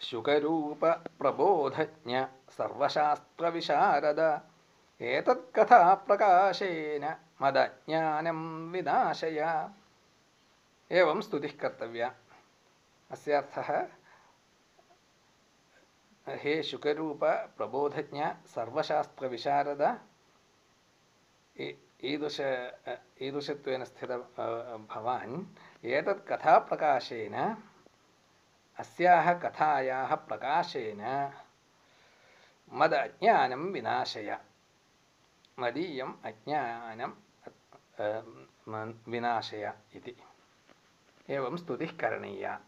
ശുകരൂപ പ്രബോധജ്ഞ സർവശാസ്ത്രവിശാരദ. ഏതത്കഥാപ്രകാശേന മതജ്ഞാനം വിനാശയ. ഏവം സ്തുതി കർത്തവ്യ. അസ്യാർത്ഥ. ഹേ ശുകരൂപ പ്രബോധജ്ഞ സർവശാസ്ത്രവിശാരദ. ഈദൃശ ഈദൃശത്വേന സ്ഥിത ഭവാൻ. ഏതത് കഥാപ്രകാശേന अस्याः कथायाः प्रकाशेन मद अज्ञानं विनाशय। मदीयम् अज्ञानं विनाशय इति। एवं स्तुतिः करणीया